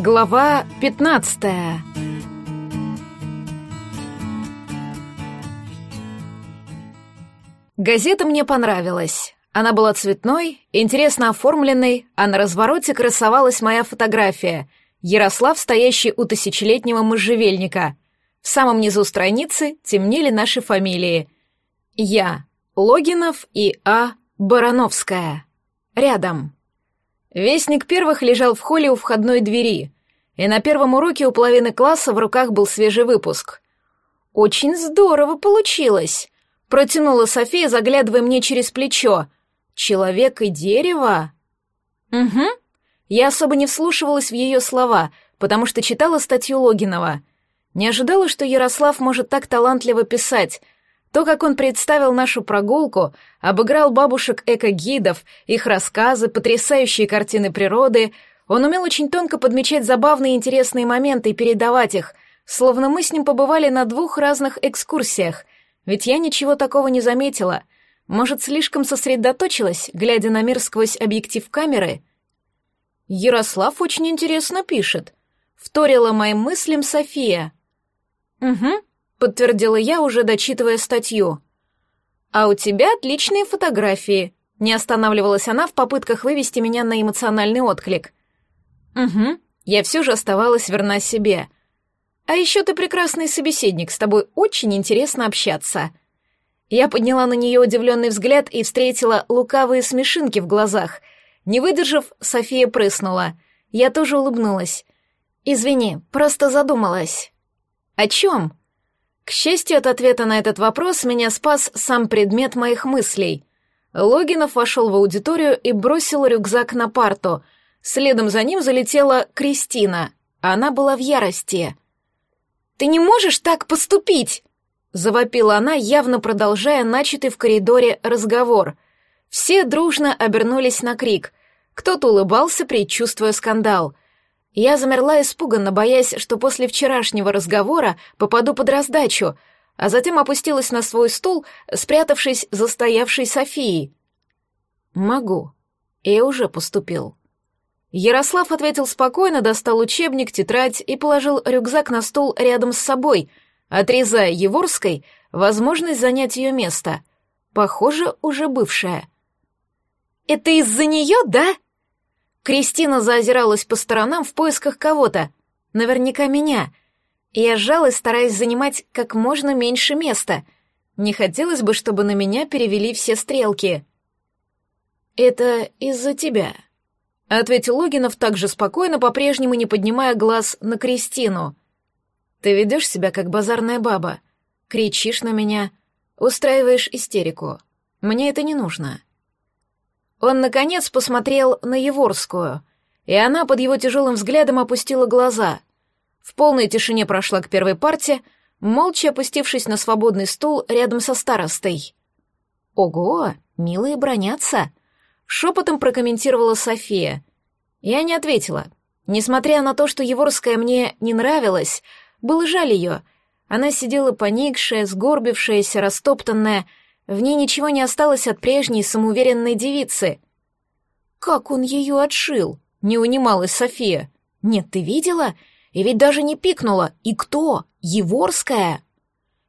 Глава 15 Газета мне понравилась. Она была цветной, интересно оформленной, а на развороте красовалась моя фотография. Ярослав, стоящий у тысячелетнего можжевельника. В самом низу страницы темнели наши фамилии. Я, Логинов и А. Барановская. Рядом. Вестник первых лежал в холле у входной двери, и на первом уроке у половины класса в руках был свежий выпуск. «Очень здорово получилось», — протянула София, заглядывая мне через плечо. «Человек и дерево?» «Угу». Я особо не вслушивалась в ее слова, потому что читала статью Логинова. Не ожидала, что Ярослав может так талантливо писать — то, как он представил нашу прогулку, обыграл бабушек эко-гидов, их рассказы, потрясающие картины природы, он умел очень тонко подмечать забавные и интересные моменты и передавать их, словно мы с ним побывали на двух разных экскурсиях, ведь я ничего такого не заметила. Может, слишком сосредоточилась, глядя на мир сквозь объектив камеры? Ярослав очень интересно пишет. Вторила моим мыслям София. Угу, подтвердила я, уже дочитывая статью. «А у тебя отличные фотографии», — не останавливалась она в попытках вывести меня на эмоциональный отклик. «Угу, я все же оставалась верна себе. А еще ты прекрасный собеседник, с тобой очень интересно общаться». Я подняла на нее удивленный взгляд и встретила лукавые смешинки в глазах. Не выдержав, София прыснула. Я тоже улыбнулась. «Извини, просто задумалась». «О чем?» К счастью, от ответа на этот вопрос меня спас сам предмет моих мыслей. Логинов вошел в аудиторию и бросил рюкзак на парту. Следом за ним залетела Кристина. Она была в ярости. «Ты не можешь так поступить!» Завопила она, явно продолжая начатый в коридоре разговор. Все дружно обернулись на крик. Кто-то улыбался, предчувствуя скандал — я замерла испуганно, боясь, что после вчерашнего разговора попаду под раздачу, а затем опустилась на свой стул, спрятавшись за стоявшей Софией. «Могу. И уже поступил». Ярослав ответил спокойно, достал учебник, тетрадь и положил рюкзак на стул рядом с собой, отрезая Еворской возможность занять ее место. Похоже, уже бывшая. «Это из-за нее, да?» Кристина заозиралась по сторонам в поисках кого-то, наверняка меня. Я сжалась, стараясь занимать как можно меньше места. Не хотелось бы, чтобы на меня перевели все стрелки. «Это из-за тебя», — ответил Логинов также спокойно, по-прежнему не поднимая глаз на Кристину. «Ты ведешь себя как базарная баба, кричишь на меня, устраиваешь истерику. Мне это не нужно». Он, наконец, посмотрел на Еворскую, и она под его тяжелым взглядом опустила глаза. В полной тишине прошла к первой парте, молча опустившись на свободный стул рядом со старостой. «Ого, милые бронятся!» — шепотом прокомментировала София. Я не ответила. Несмотря на то, что Еворская мне не нравилась, было жаль ее. Она сидела поникшая, сгорбившаяся, растоптанная, в ней ничего не осталось от прежней самоуверенной девицы. «Как он ее отшил?» — не унималась София. «Нет, ты видела? И ведь даже не пикнула. И кто? Еворская?»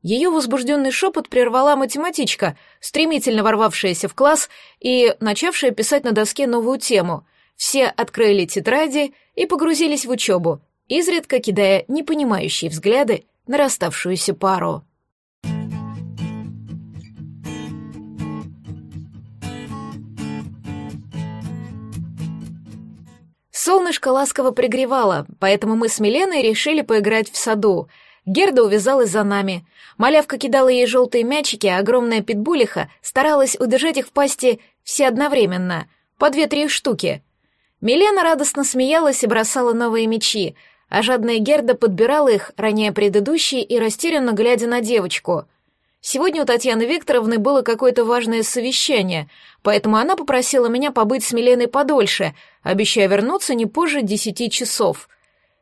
Ее возбужденный шепот прервала математичка, стремительно ворвавшаяся в класс и начавшая писать на доске новую тему. Все открыли тетради и погрузились в учебу, изредка кидая непонимающие взгляды на расставшуюся пару. Солнышко ласково пригревало, поэтому мы с Миленой решили поиграть в саду. Герда увязалась за нами. Малявка кидала ей желтые мячики, а огромная питбулиха старалась удержать их в пасти все одновременно, по две-три штуки. Милена радостно смеялась и бросала новые мячи, а жадная Герда подбирала их, роняя предыдущие и растерянно глядя на девочку — Сегодня у Татьяны Викторовны было какое-то важное совещание, поэтому она попросила меня побыть с Миленой подольше, обещая вернуться не позже десяти часов.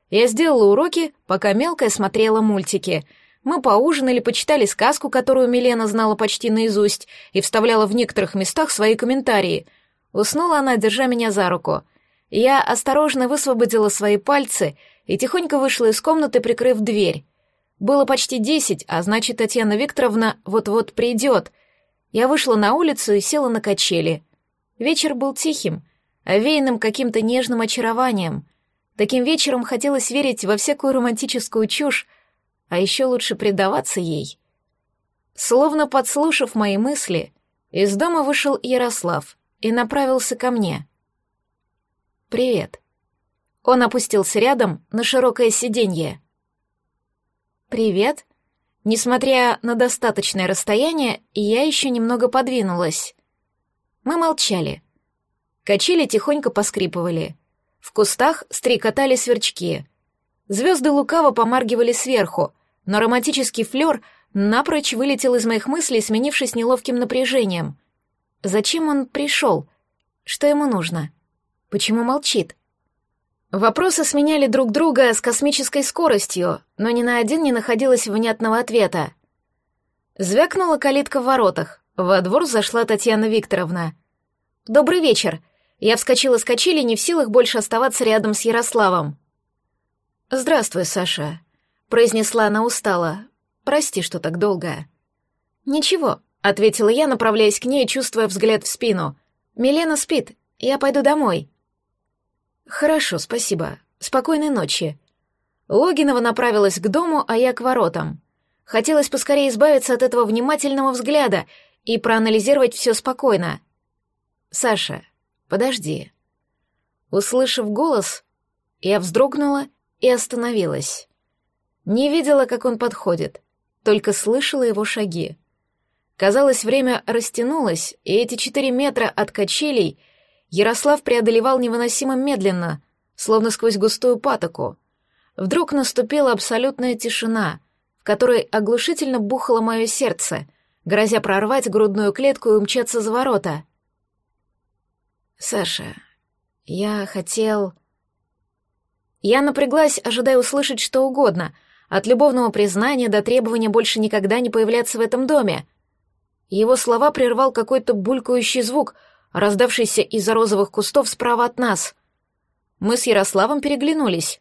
Я сделала уроки, пока мелкая смотрела мультики. Мы поужинали, почитали сказку, которую Милена знала почти наизусть, и вставляла в некоторых местах свои комментарии. Уснула она, держа меня за руку. Я осторожно высвободила свои пальцы и тихонько вышла из комнаты, прикрыв дверь. Было почти десять, а значит, Татьяна Викторовна вот-вот придет. Я вышла на улицу и села на качели. Вечер был тихим, овеянным каким-то нежным очарованием. Таким вечером хотелось верить во всякую романтическую чушь, а еще лучше предаваться ей. Словно подслушав мои мысли, из дома вышел Ярослав и направился ко мне. «Привет». Он опустился рядом на широкое сиденье. «Привет». Несмотря на достаточное расстояние, я еще немного подвинулась. Мы молчали. Качели тихонько поскрипывали. В кустах стрекотали сверчки. Звезды лукаво помаргивали сверху, но романтический флер напрочь вылетел из моих мыслей, сменившись неловким напряжением. Зачем он пришел? Что ему нужно? Почему молчит? Вопросы сменяли друг друга с космической скоростью, но ни на один не находилось внятного ответа. Звякнула калитка в воротах. Во двор зашла Татьяна Викторовна. «Добрый вечер!» Я вскочила с качели, не в силах больше оставаться рядом с Ярославом. «Здравствуй, Саша», — произнесла она устало. «Прости, что так долго». «Ничего», — ответила я, направляясь к ней, чувствуя взгляд в спину. «Милена спит. Я пойду домой». «Хорошо, спасибо. Спокойной ночи». Логинова направилась к дому, а я к воротам. Хотелось поскорее избавиться от этого внимательного взгляда и проанализировать все спокойно. «Саша, подожди». Услышав голос, я вздрогнула и остановилась. Не видела, как он подходит, только слышала его шаги. Казалось, время растянулось, и эти четыре метра от качелей — Ярослав преодолевал невыносимо медленно, словно сквозь густую патоку. Вдруг наступила абсолютная тишина, в которой оглушительно бухало мое сердце, грозя прорвать грудную клетку и умчаться за ворота. «Саша, я хотел...» Я напряглась, ожидая услышать что угодно, от любовного признания до требования больше никогда не появляться в этом доме. Его слова прервал какой-то булькающий звук — раздавшийся из-за розовых кустов справа от нас. Мы с Ярославом переглянулись.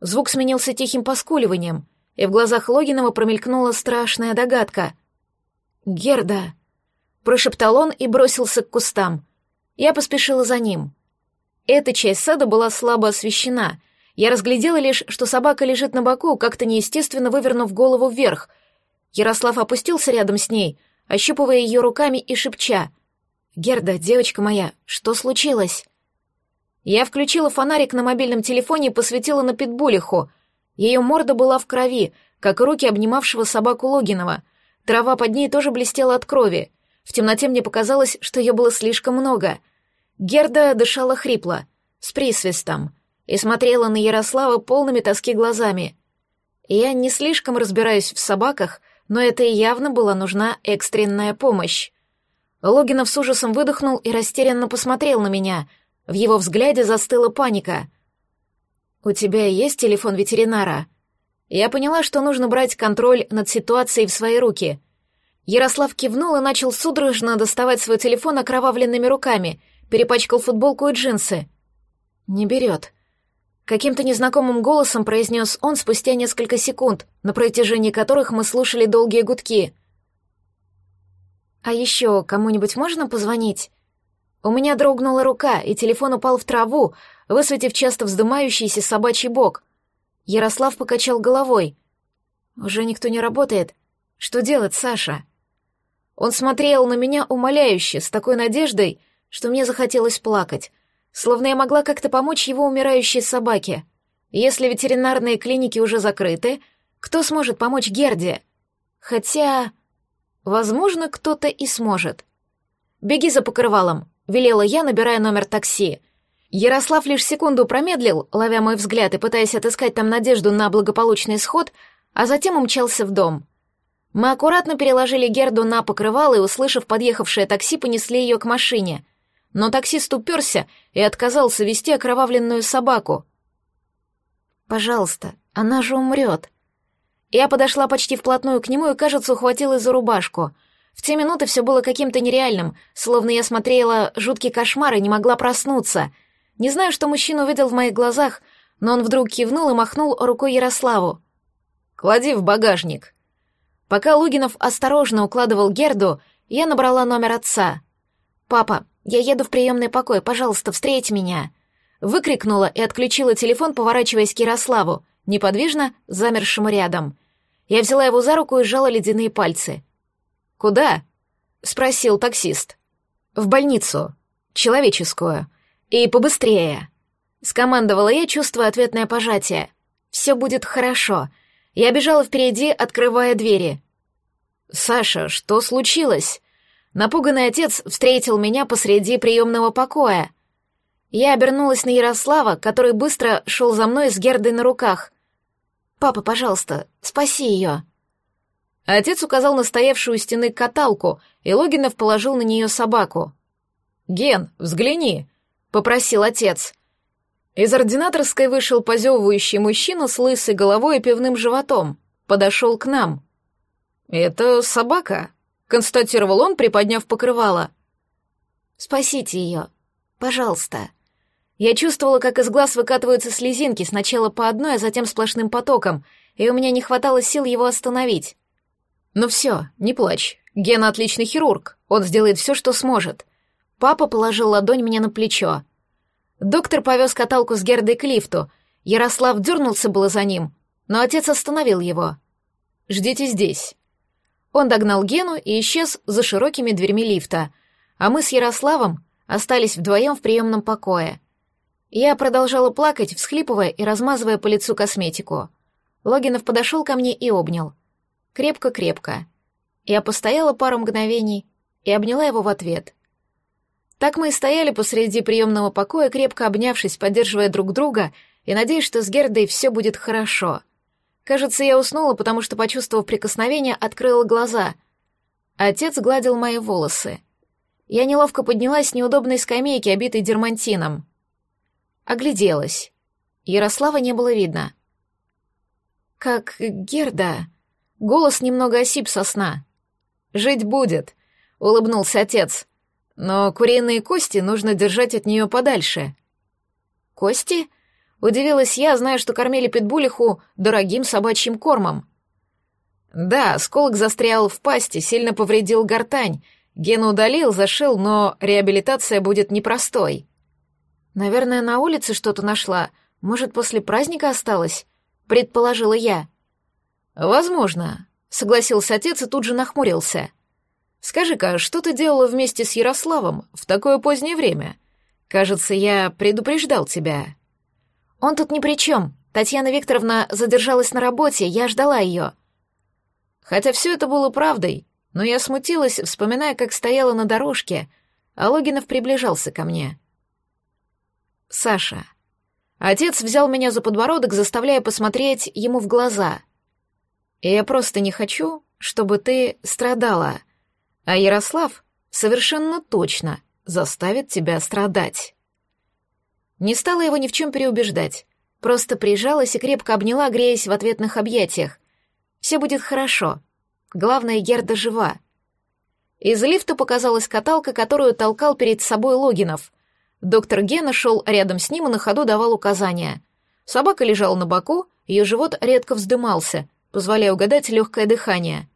Звук сменился тихим поскуливанием, и в глазах Логинова промелькнула страшная догадка. «Герда!» — прошептал он и бросился к кустам. Я поспешила за ним. Эта часть сада была слабо освещена. Я разглядела лишь, что собака лежит на боку, как-то неестественно вывернув голову вверх. Ярослав опустился рядом с ней, ощупывая ее руками и шепча — «Герда, девочка моя, что случилось?» Я включила фонарик на мобильном телефоне и посветила на питбулиху. Ее морда была в крови, как руки обнимавшего собаку Логинова. Трава под ней тоже блестела от крови. В темноте мне показалось, что ее было слишком много. Герда дышала хрипло, с присвистом, и смотрела на Ярослава полными тоски глазами. Я не слишком разбираюсь в собаках, но это и явно была нужна экстренная помощь. Логинов с ужасом выдохнул и растерянно посмотрел на меня. В его взгляде застыла паника. «У тебя есть телефон ветеринара?» Я поняла, что нужно брать контроль над ситуацией в свои руки. Ярослав кивнул и начал судорожно доставать свой телефон окровавленными руками, перепачкал футболку и джинсы. «Не берет», Каким-то незнакомым голосом произнес он спустя несколько секунд, на протяжении которых мы слушали долгие гудки. «А еще кому-нибудь можно позвонить?» У меня дрогнула рука, и телефон упал в траву, высветив часто вздымающийся собачий бок. Ярослав покачал головой. «Уже никто не работает. Что делать, Саша?» Он смотрел на меня умоляюще, с такой надеждой, что мне захотелось плакать, словно я могла как-то помочь его умирающей собаке. Если ветеринарные клиники уже закрыты, кто сможет помочь Герде? Хотя... Возможно, кто-то и сможет. «Беги за покрывалом», — велела я, набирая номер такси. Ярослав лишь секунду промедлил, ловя мой взгляд и пытаясь отыскать там надежду на благополучный исход, а затем умчался в дом. Мы аккуратно переложили Герду на покрывало и, услышав подъехавшее такси, понесли ее к машине. Но таксист уперся и отказался вести окровавленную собаку. «Пожалуйста, она же умрет», я подошла почти вплотную к нему и, кажется, ухватилась за рубашку. В те минуты все было каким-то нереальным, словно я смотрела жуткий кошмар и не могла проснуться. Не знаю, что мужчина увидел в моих глазах, но он вдруг кивнул и махнул рукой Ярославу. «Клади в багажник». Пока Лугинов осторожно укладывал Герду, я набрала номер отца. «Папа, я еду в приемный покой, пожалуйста, встреть меня!» Выкрикнула и отключила телефон, поворачиваясь к Ярославу, неподвижно замершему рядом. Я взяла его за руку и сжала ледяные пальцы. «Куда?» — спросил таксист. «В больницу. Человеческую. И побыстрее». Скомандовала я, чувствуя ответное пожатие. «Все будет хорошо». Я бежала впереди, открывая двери. «Саша, что случилось?» Напуганный отец встретил меня посреди приемного покоя. Я обернулась на Ярослава, который быстро шел за мной с Гердой на руках. «Папа, пожалуйста, спаси ее». Отец указал на стоявшую у стены каталку, и Логинов положил на нее собаку. «Ген, взгляни», — попросил отец. Из ординаторской вышел позевывающий мужчина с лысой головой и пивным животом. Подошел к нам. «Это собака», — констатировал он, приподняв покрывало. «Спасите ее, пожалуйста». Я чувствовала, как из глаз выкатываются слезинки, сначала по одной, а затем сплошным потоком, и у меня не хватало сил его остановить. «Ну все, не плачь. Гена отличный хирург. Он сделает все, что сможет». Папа положил ладонь мне на плечо. Доктор повез каталку с Гердой к лифту. Ярослав дернулся было за ним, но отец остановил его. «Ждите здесь». Он догнал Гену и исчез за широкими дверьми лифта, а мы с Ярославом остались вдвоем в приемном покое. Я продолжала плакать, всхлипывая и размазывая по лицу косметику. Логинов подошел ко мне и обнял. Крепко-крепко. Я постояла пару мгновений и обняла его в ответ — так мы и стояли посреди приемного покоя, крепко обнявшись, поддерживая друг друга и надеясь, что с Гердой все будет хорошо. Кажется, я уснула, потому что, почувствовав прикосновение, открыла глаза. Отец гладил мои волосы. Я неловко поднялась с неудобной скамейки, обитой дермантином. Огляделась. Ярослава не было видно. «Как Герда?» Голос немного осип со сна. «Жить будет», — улыбнулся отец. Но куриные кости нужно держать от нее подальше. Кости? Удивилась я, зная, что кормили питбулиху дорогим собачьим кормом. Да, осколок застрял в пасти, сильно повредил гортань. Гену удалил, зашил, но реабилитация будет непростой. Наверное, на улице что-то нашла. Может, после праздника осталось? Предположила я. Возможно, согласился отец и тут же нахмурился. Скажи-ка, что ты делала вместе с Ярославом в такое позднее время? Кажется, я предупреждал тебя». «Он тут ни при чем. Татьяна Викторовна задержалась на работе, я ждала ее». Хотя все это было правдой, но я смутилась, вспоминая, как стояла на дорожке, а Логинов приближался ко мне. «Саша». Отец взял меня за подбородок, заставляя посмотреть ему в глаза. «И я просто не хочу, чтобы ты страдала». А Ярослав совершенно точно заставит тебя страдать. Не стала его ни в чем переубеждать, просто прижалась и крепко обняла, греясь в ответных объятиях. Все будет хорошо. Главное, Герда жива. Из лифта показалась каталка, которую толкал перед собой Логинов. Доктор Гена шел рядом с ним и на ходу давал указания. Собака лежала на боку, ее живот редко вздымался, позволяя угадать легкое дыхание.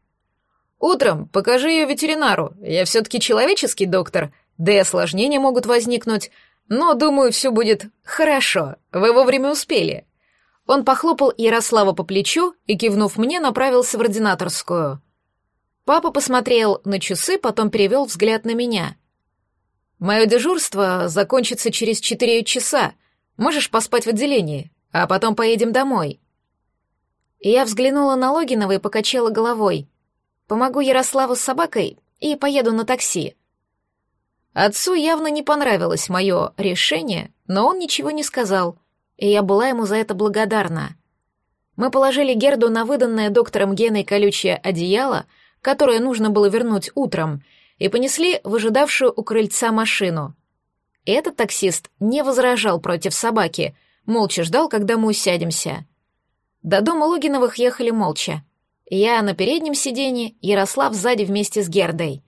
Утром покажи ее ветеринару. Я все-таки человеческий доктор, да и осложнения могут возникнуть. Но, думаю, все будет хорошо. Вы вовремя успели». Он похлопал Ярослава по плечу и, кивнув мне, направился в ординаторскую. Папа посмотрел на часы, потом перевел взгляд на меня. «Мое дежурство закончится через четыре часа. Можешь поспать в отделении, а потом поедем домой». Я взглянула на Логинова и покачала головой. Помогу Ярославу с собакой и поеду на такси. Отцу явно не понравилось мое решение, но он ничего не сказал, и я была ему за это благодарна. Мы положили Герду на выданное доктором Геной колючее одеяло, которое нужно было вернуть утром, и понесли в ожидавшую у крыльца машину. Этот таксист не возражал против собаки, молча ждал, когда мы усядемся. До дома Логиновых ехали молча. Я на переднем сиденье, Ярослав сзади вместе с Гердой.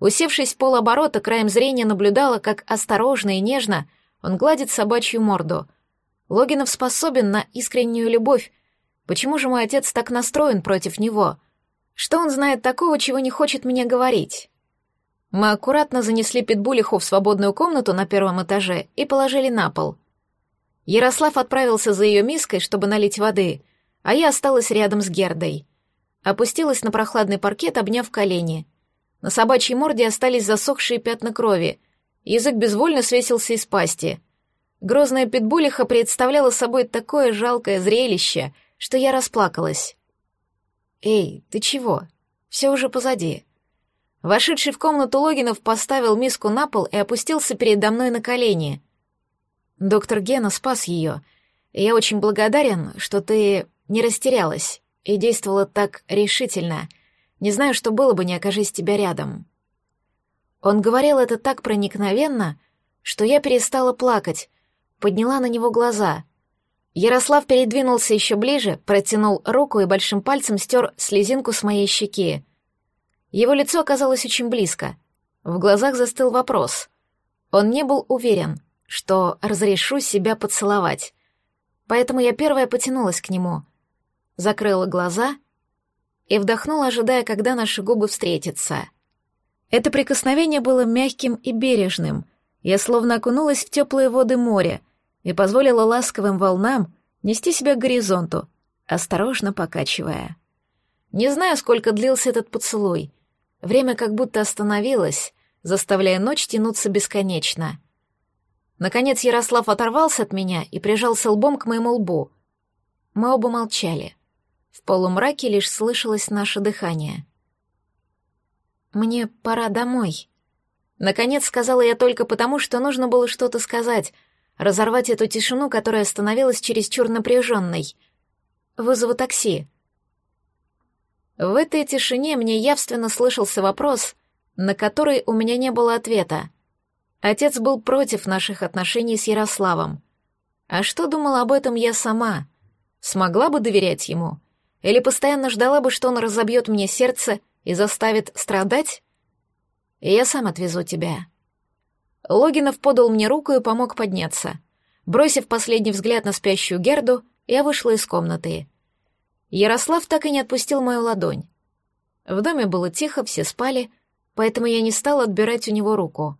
Усевшись полоборота, краем зрения наблюдала, как осторожно и нежно Он гладит собачью морду. Логинов способен на искреннюю любовь. Почему же мой отец так настроен против него? Что он знает такого, чего не хочет мне говорить? Мы аккуратно занесли Питбулиху в свободную комнату на первом этаже и положили на пол. Ярослав отправился за ее миской, чтобы налить воды, а я осталась рядом с Гердой. Опустилась на прохладный паркет, обняв колени. На собачьей морде остались засохшие пятна крови. Язык безвольно свесился из пасти. Грозная питбулиха представляла собой такое жалкое зрелище, что я расплакалась. «Эй, ты чего? Все уже позади». Вошедший в комнату Логинов поставил миску на пол и опустился передо мной на колени. «Доктор Гена спас ее. Я очень благодарен, что ты не растерялась и действовала так решительно. Не знаю, что было бы, не окажись тебя рядом». Он говорил это так проникновенно, что я перестала плакать, подняла на него глаза. Ярослав передвинулся еще ближе, протянул руку и большим пальцем стер слезинку с моей щеки. Его лицо оказалось очень близко. В глазах застыл вопрос. Он не был уверен, что разрешу себя поцеловать. Поэтому я первая потянулась к нему, закрыла глаза и вдохнула, ожидая, когда наши губы встретятся. Это прикосновение было мягким и бережным. Я словно окунулась в теплые воды моря и позволила ласковым волнам нести себя к горизонту, осторожно покачивая. Не знаю, сколько длился этот поцелуй. Время как будто остановилось, заставляя ночь тянуться бесконечно. Наконец Ярослав оторвался от меня и прижался лбом к моему лбу. Мы оба молчали. В полумраке лишь слышалось наше дыхание. «Мне пора домой», — наконец сказала я только потому, что нужно было что-то сказать, разорвать эту тишину, которая становилась чересчур напряженной. «Вызову такси». В этой тишине мне явственно слышался вопрос, на который у меня не было ответа. Отец был против наших отношений с Ярославом. А что думала об этом я сама? Смогла бы доверять ему? Или постоянно ждала бы, что он разобьет мне сердце и заставит страдать? Я сам отвезу тебя. Логинов подал мне руку и помог подняться. Бросив последний взгляд на спящую Герду, я вышла из комнаты. Ярослав так и не отпустил мою ладонь. В доме было тихо, все спали, поэтому я не стала отбирать у него руку.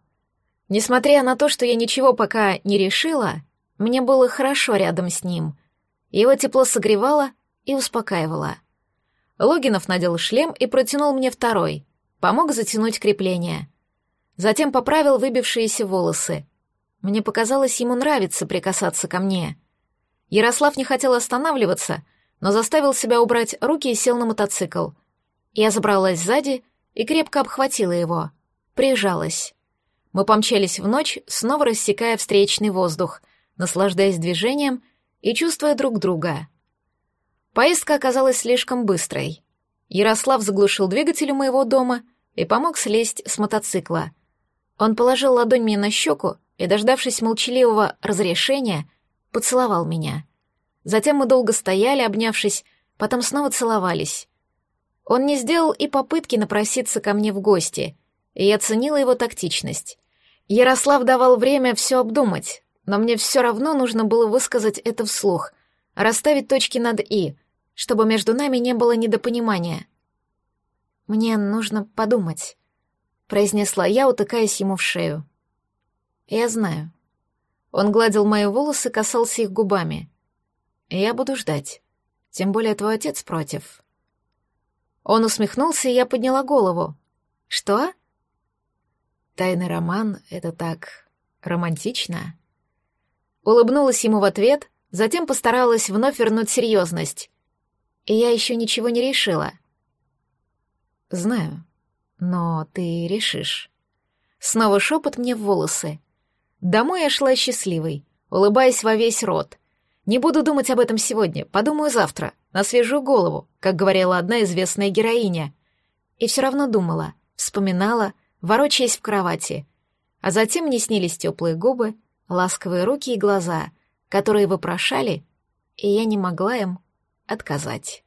Несмотря на то, что я ничего пока не решила, мне было хорошо рядом с ним. Его тепло согревало, и успокаивала. Логинов надел шлем и протянул мне второй, помог затянуть крепление. Затем поправил выбившиеся волосы. Мне показалось, ему нравится прикасаться ко мне. Ярослав не хотел останавливаться, но заставил себя убрать руки и сел на мотоцикл. Я забралась сзади и крепко обхватила его. Прижалась. Мы помчались в ночь, снова рассекая встречный воздух, наслаждаясь движением и чувствуя друг друга — Поездка оказалась слишком быстрой. Ярослав заглушил двигатель у моего дома и помог слезть с мотоцикла. Он положил ладонь мне на щеку и, дождавшись молчаливого разрешения, поцеловал меня. Затем мы долго стояли, обнявшись, потом снова целовались. Он не сделал и попытки напроситься ко мне в гости, и я ценила его тактичность. Ярослав давал время все обдумать, но мне все равно нужно было высказать это вслух, расставить точки над «и», чтобы между нами не было недопонимания. «Мне нужно подумать», — произнесла я, утыкаясь ему в шею. «Я знаю». Он гладил мои волосы, касался их губами. «Я буду ждать. Тем более твой отец против». Он усмехнулся, и я подняла голову. «Что?» «Тайный роман — это так романтично». Улыбнулась ему в ответ, Затем постаралась вновь вернуть серьезность. И я еще ничего не решила. Знаю, но ты решишь. Снова шепот мне в волосы. Домой я шла счастливой, улыбаясь во весь рот. Не буду думать об этом сегодня, подумаю завтра, на свежую голову, как говорила одна известная героиня. И все равно думала, вспоминала, ворочаясь в кровати. А затем мне снились теплые губы, ласковые руки и глаза — которые вопрошали, и я не могла им отказать.